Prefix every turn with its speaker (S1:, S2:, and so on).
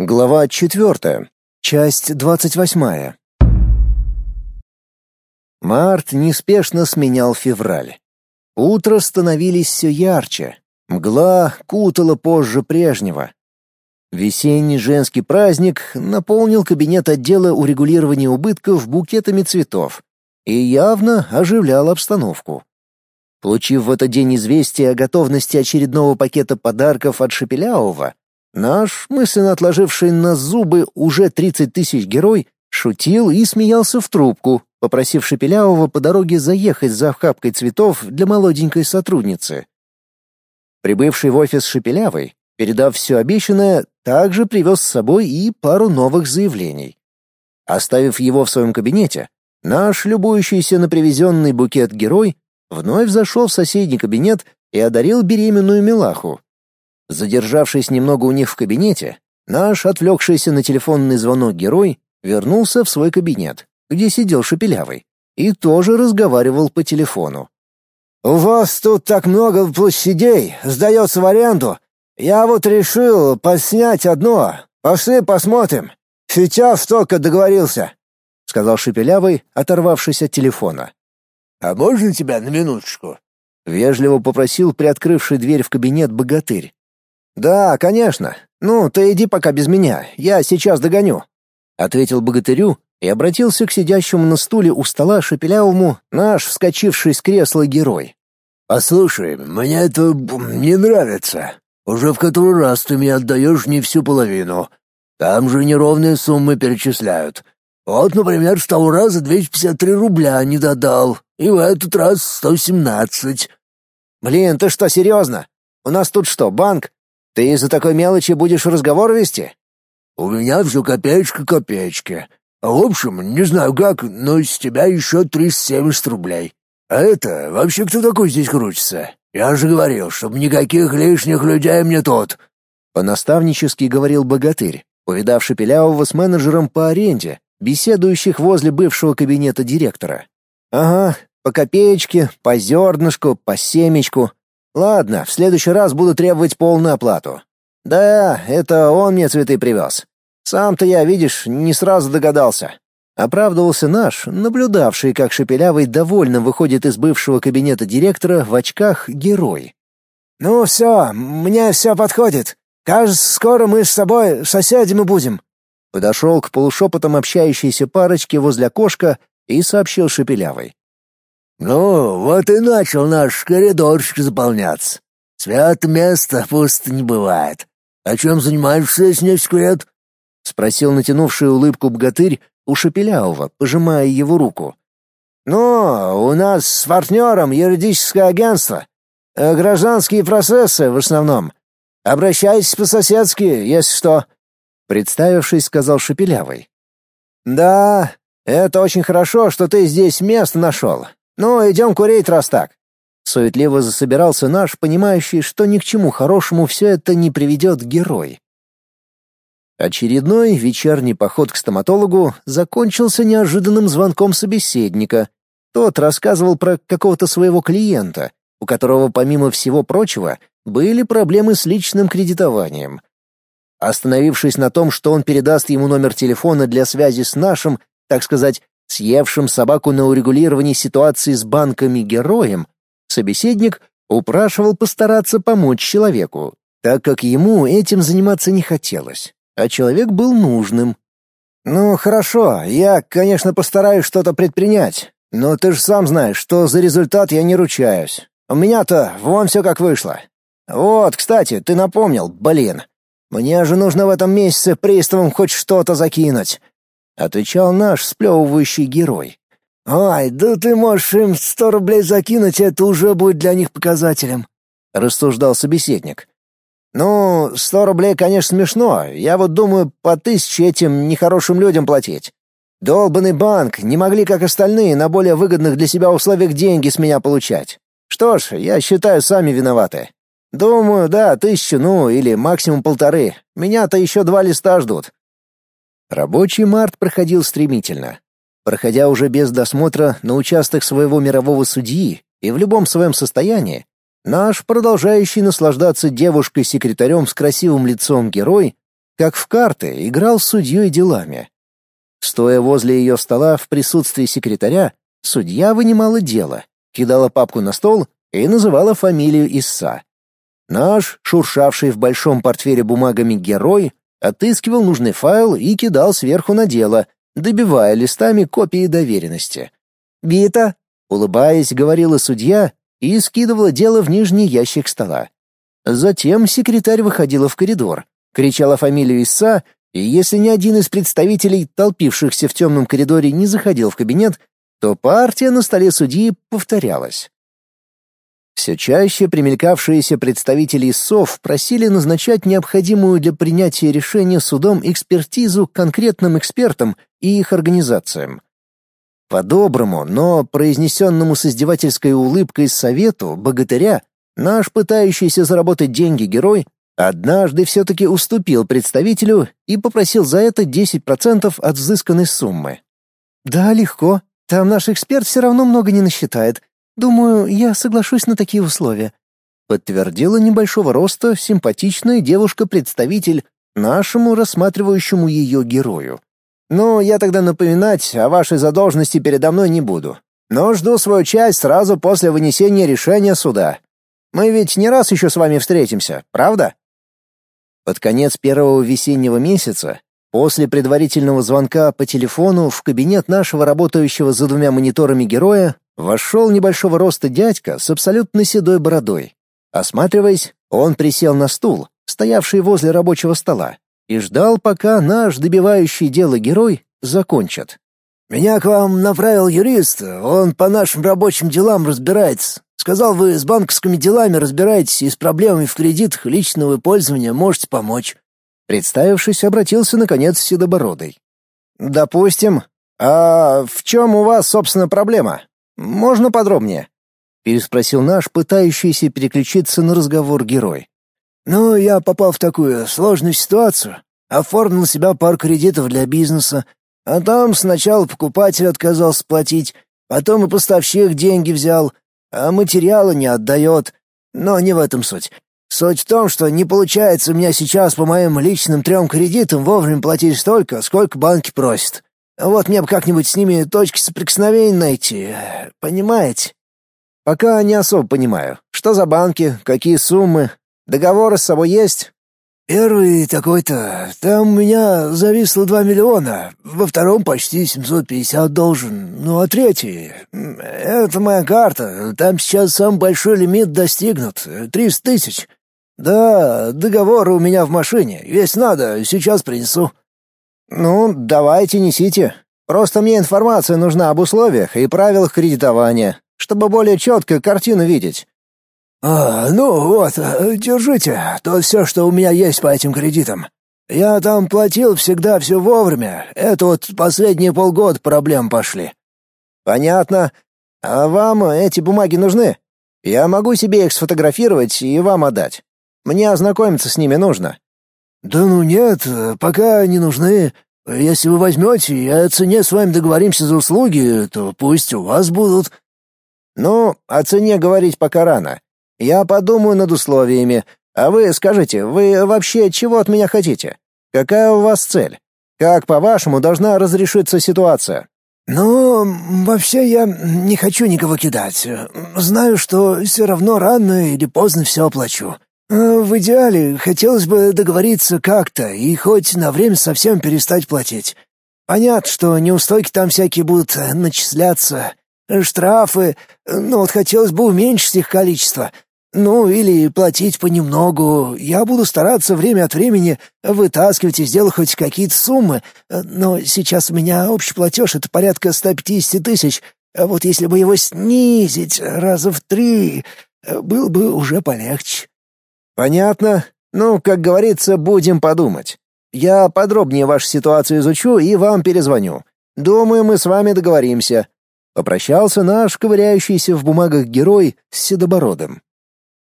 S1: Глава четвертая. Часть двадцать восьмая. Март неспешно сменял февраль. Утро становились все ярче. Мгла кутала позже прежнего. Весенний женский праздник наполнил кабинет отдела урегулирования убытков букетами цветов и явно оживлял обстановку. Получив в этот день известие о готовности очередного пакета подарков от Шепелявого, Наш, мысленно отложивший на зубы уже тридцать тысяч герой, шутил и смеялся в трубку, попросив Шепелявого по дороге заехать за охапкой цветов для молоденькой сотрудницы. Прибывший в офис Шепелявый, передав все обещанное, также привез с собой и пару новых заявлений. Оставив его в своем кабинете, наш любующийся на привезенный букет герой вновь зашел в соседний кабинет и одарил беременную Милаху, Задержавшись немного у них в кабинете, наш отвлекшийся на телефонный звонок герой вернулся в свой кабинет, где сидел Шепелявый, и тоже разговаривал по телефону.
S2: «У вас тут так много площадей, сдается в аренду. Я вот решил поснять одно. Пошли посмотрим. Сейчас только договорился», — сказал Шепелявый, оторвавшись от телефона.
S3: «А можно тебя на минуточку?»
S1: — вежливо попросил приоткрывший дверь в кабинет богатырь. «Да, конечно. Ну, ты иди пока без меня, я сейчас догоню», — ответил богатырю и обратился к сидящему на стуле у стола шепелявому наш вскочивший с кресла герой.
S3: «Послушай, мне это не нравится. Уже в который раз ты мне отдаешь не всю половину. Там же неровные суммы перечисляют. Вот, например, с того раза 253 рубля не додал, и в этот раз 117.
S1: Блин, ты что, серьезно? У нас тут что, банк? Ты из-за такой мелочи будешь разговор вести?
S3: У меня все копеечка копеечки. В общем, не знаю как, но с тебя еще 370 рублей. А это вообще кто такой здесь крутится? Я же говорил, чтобы никаких лишних людей мне тут.
S1: По-наставнически говорил богатырь, увидавший Пелявого с менеджером по аренде, беседующих возле бывшего кабинета директора. Ага, по копеечке, по зернышку, по семечку. Ладно, в следующий раз буду требовать полную оплату. Да, это он мне цветы привез. Сам-то я, видишь, не сразу догадался. Оправдывался наш, наблюдавший, как Шепелявый довольно выходит из бывшего кабинета директора в очках герой.
S2: «Ну все, мне все подходит. Кажется, скоро мы с собой соседями будем».
S1: Подошел к полушепотом общающейся парочке возле окошка и сообщил Шепелявый.
S3: «Ну, вот и начал наш коридорчик заполняться. Свят место пусто не бывает. О чем занимаешься, если не секрет?»
S1: — спросил натянувший улыбку богатырь у Шепелявого, пожимая его руку.
S2: «Ну, у нас с партнером юридическое агентство. Э, гражданские процессы в основном. Обращайтесь по-соседски, если что», — представившись, сказал Шепелявый. «Да, это очень хорошо, что ты здесь место нашел. «Ну, идем курить, раз так».
S1: Суетливо засобирался наш, понимающий, что ни к чему хорошему все это не приведет герой. Очередной вечерний поход к стоматологу закончился неожиданным звонком собеседника. Тот рассказывал про какого-то своего клиента, у которого, помимо всего прочего, были проблемы с личным кредитованием. Остановившись на том, что он передаст ему номер телефона для связи с нашим, так сказать, съевшим собаку на урегулировании ситуации с банками героем, собеседник упрашивал постараться помочь человеку, так как ему этим заниматься не хотелось, а человек был нужным. «Ну, хорошо, я, конечно, постараюсь что-то предпринять, но ты же сам знаешь, что за результат я не ручаюсь. У меня-то вон все как вышло. Вот, кстати, ты напомнил, блин. Мне же нужно в этом месяце приставам хоть что-то закинуть отвечал наш сплевывающий герой.
S2: «Ай, да ты можешь им сто рублей закинуть, это уже будет для них показателем», — рассуждал собеседник. «Ну, сто рублей, конечно, смешно. Я вот думаю, по тысяче этим нехорошим людям платить. Долбанный банк не могли, как остальные, на более выгодных для себя условиях деньги с меня получать. Что ж, я считаю, сами виноваты. Думаю, да, тысячу, ну, или максимум полторы. Меня-то еще два листа ждут.
S1: Рабочий март проходил стремительно. Проходя уже без досмотра на участок своего мирового судьи и в любом своем состоянии, наш продолжающий наслаждаться девушкой-секретарем с красивым лицом герой как в карты, играл с судьей делами. Стоя возле ее стола в присутствии секретаря, судья вынимала дело, кидала папку на стол и называла фамилию Исса. Наш, шуршавший в большом портфеле бумагами герой, отыскивал нужный файл и кидал сверху на дело, добивая листами копии доверенности. «Бита!» — улыбаясь, говорила судья и скидывала дело в нижний ящик стола. Затем секретарь выходила в коридор, кричала фамилию Исса, и если ни один из представителей, толпившихся в темном коридоре, не заходил в кабинет, то партия на столе судьи повторялась. Все чаще примелькавшиеся представители СОВ просили назначать необходимую для принятия решения судом экспертизу конкретным экспертам и их организациям. По-доброму, но произнесенному с издевательской улыбкой совету богатыря наш пытающийся заработать деньги герой однажды все-таки уступил представителю и попросил за это 10% от взысканной суммы. «Да, легко. Там наш эксперт все равно много не насчитает. Думаю, я соглашусь на такие условия. Подтвердила небольшого роста симпатичная девушка-представитель нашему рассматривающему ее герою. Ну, я тогда напоминать о вашей задолженности передо мной не буду. Но жду свою часть сразу после вынесения решения суда. Мы ведь не раз еще с вами встретимся, правда? Под конец первого весеннего месяца, после предварительного звонка по телефону в кабинет нашего работающего за двумя мониторами героя, Вошел небольшого роста дядька с абсолютно седой бородой. Осматриваясь, он присел на стул, стоявший возле рабочего стола, и ждал, пока наш добивающий дело герой закончит.
S3: «Меня к вам направил юрист, он по нашим рабочим делам разбирается. Сказал, вы с банковскими делами разбираетесь и с проблемами в кредитах личного пользования можете помочь».
S1: Представившись, обратился, наконец, Седобородый. «Допустим. А в чем у вас, собственно, проблема?» Можно подробнее?» — переспросил наш, пытающийся переключиться на разговор герой.
S3: «Ну, я попал в такую сложную ситуацию. Оформил себя пару кредитов для бизнеса, а там сначала покупатель отказался платить, потом и поставщик деньги взял, а материалы не отдает. Но не в этом суть. Суть в том, что не получается у меня сейчас по моим личным трем кредитам вовремя платить столько, сколько банки просят. Вот мне бы как-нибудь с ними точки соприкосновения найти, понимаете?
S1: Пока не особо понимаю. Что за банки, какие суммы? Договоры с собой есть?
S3: Первый такой-то, там у меня зависло два миллиона, во втором почти семьсот пятьдесят должен, ну а третий... Это моя карта, там сейчас самый большой лимит достигнут, триста тысяч. Да, договоры у меня в машине, если надо, сейчас принесу.
S1: «Ну, давайте, несите. Просто мне информация нужна об условиях и правилах кредитования, чтобы более четко картину видеть».
S3: «А, ну вот, держите, то все, что у меня есть по этим кредитам. Я там платил всегда все вовремя, это вот последние полгода проблем пошли».
S1: «Понятно. А вам эти бумаги нужны? Я могу себе их сфотографировать и вам отдать. Мне ознакомиться с ними нужно».
S3: «Да ну нет, пока не нужны. Если вы возьмете и о цене с вами договоримся за услуги, то пусть у вас будут».
S1: «Ну, о цене говорить пока рано. Я подумаю над условиями. А вы скажите, вы вообще чего от меня хотите? Какая у вас цель? Как, по-вашему, должна разрешиться ситуация?»
S3: «Ну, вообще я не хочу никого кидать. Знаю, что все равно рано или поздно все оплачу. Э, «В идеале хотелось бы договориться как-то и хоть на время совсем перестать платить. Понятно, что неустойки там всякие будут э, начисляться, штрафы, но вот хотелось бы уменьшить их количество. Ну, или платить понемногу. Я буду стараться время от времени вытаскивать из дела хоть какие-то суммы, но сейчас у меня общий платеж — это порядка 150 тысяч, а вот если бы его снизить раза в три, э, было бы уже полегче».
S1: Понятно. Ну, как говорится, будем подумать. Я подробнее вашу ситуацию изучу и вам перезвоню. Думаю, мы с вами договоримся. Попрощался наш ковыряющийся в бумагах герой с седобородым.